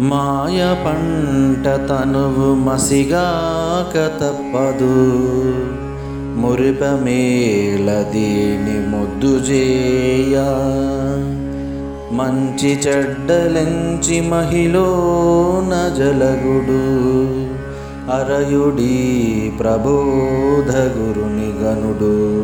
మాయ పంట తనువు మసిగాక తప్పదు. మురిపమేల దీని ముద్దు చేయ. మంచి చెడ్డలెంచి మహిళన జలగుడు. అరయుడి ప్రబోధ గురుని గనుడు.